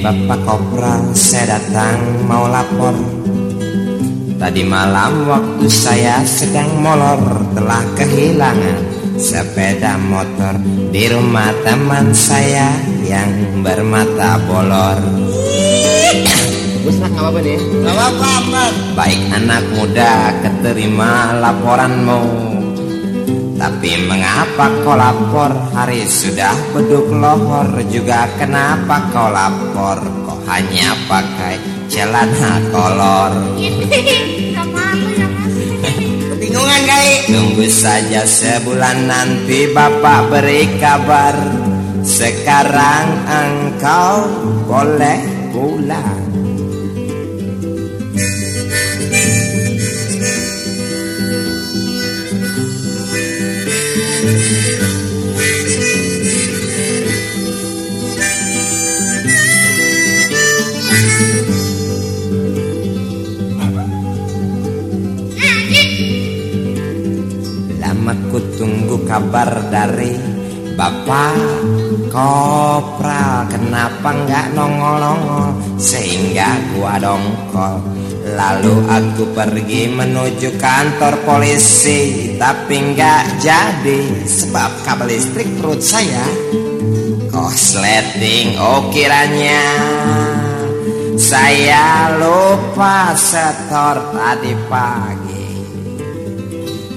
Bapak Kopral saya datang mau lapor. Tadi malam waktu saya sedang molor Telah kehilangan sepeda motor Di rumah teman saya yang bermata bolor. Nih? Gak apa-apa Baik anak muda keterima laporanmu tapi mengapa kau lapor? Hari sudah beduk lohor juga. Kenapa kau lapor? Kau hanya pakai celana kolor? Kebingungan kali Tunggu saja sebulan nanti bapak beri kabar. Sekarang engkau boleh pulang Lama ku tunggu kabar dari Bapak Kopral. Kenapa nggak nongol-nongol? Sehingga gua dongkol. Lalu aku pergi menuju kantor polisi Tapi nggak jadi Sebab kabel listrik perut saya Kosleting. Oh kiranya Saya lupa setor tadi pagi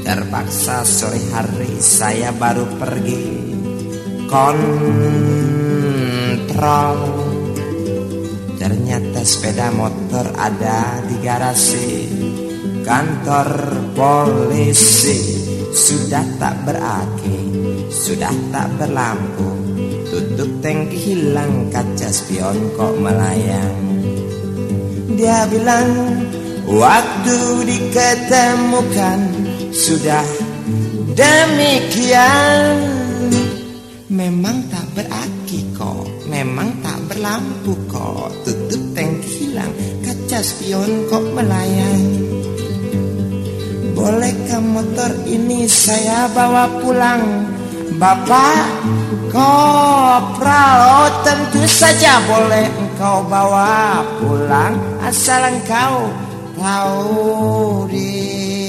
Terpaksa sore hari saya baru pergi. Kontrol. Ternyata sepeda motor ada di garasi. Kantor polisi. Sudah tak beraki Sudah tak berlampu. Tutup tangki hilang Kaca spion kok melayang. Dia bilang Waktu diketemukan Sudah. Demikian. Memang tak beraki kok. Memang tak berlampu kok. Tutup tangki hilang. Kaca spion kok melayang. Bolehkah motor ini saya bawa pulang? Bapak Kopral Oh tentu saja boleh engkau bawa pulang. Asal engkau tahu diri